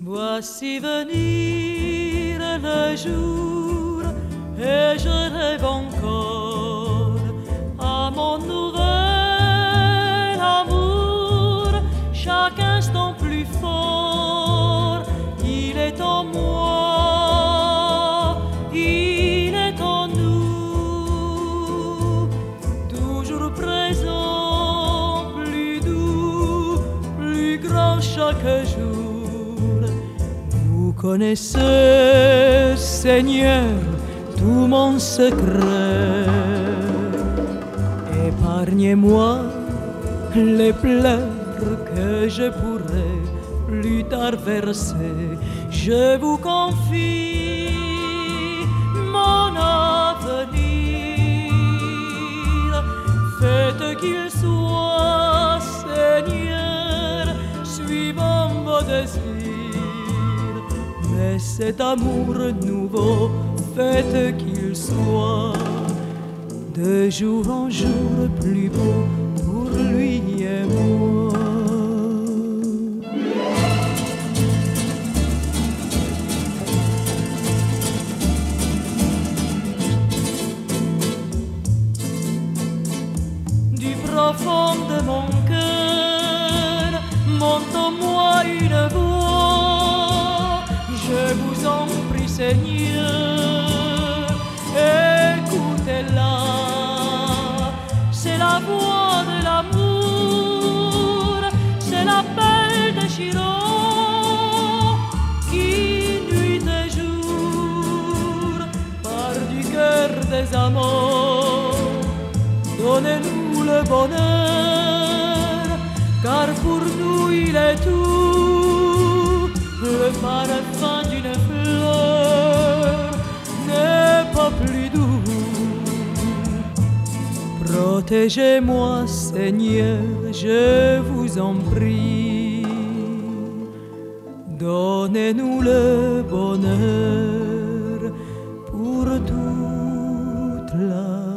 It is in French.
Voici venir le jour chaque jour connaissez, Seigneur, tout mon secret. Épargnez-moi les pleurs que je pourrais plus tard verser. Je vous confie mon avenir. Faites qu'il soit, désirs cet amour nouveau, faites qu'il soit de jour en jour plus beau pour lui et moi. Du profond de mon Seigneur, écoutez-la, c'est la voix de l'amour, c'est l'appel de Chiron qui nuit et jour par du cœur des amants, donnez-nous le bonheur, car pour nous il est tout Protégez-moi, Seigneur, je vous en prie. Donnez-nous le bonheur pour toute la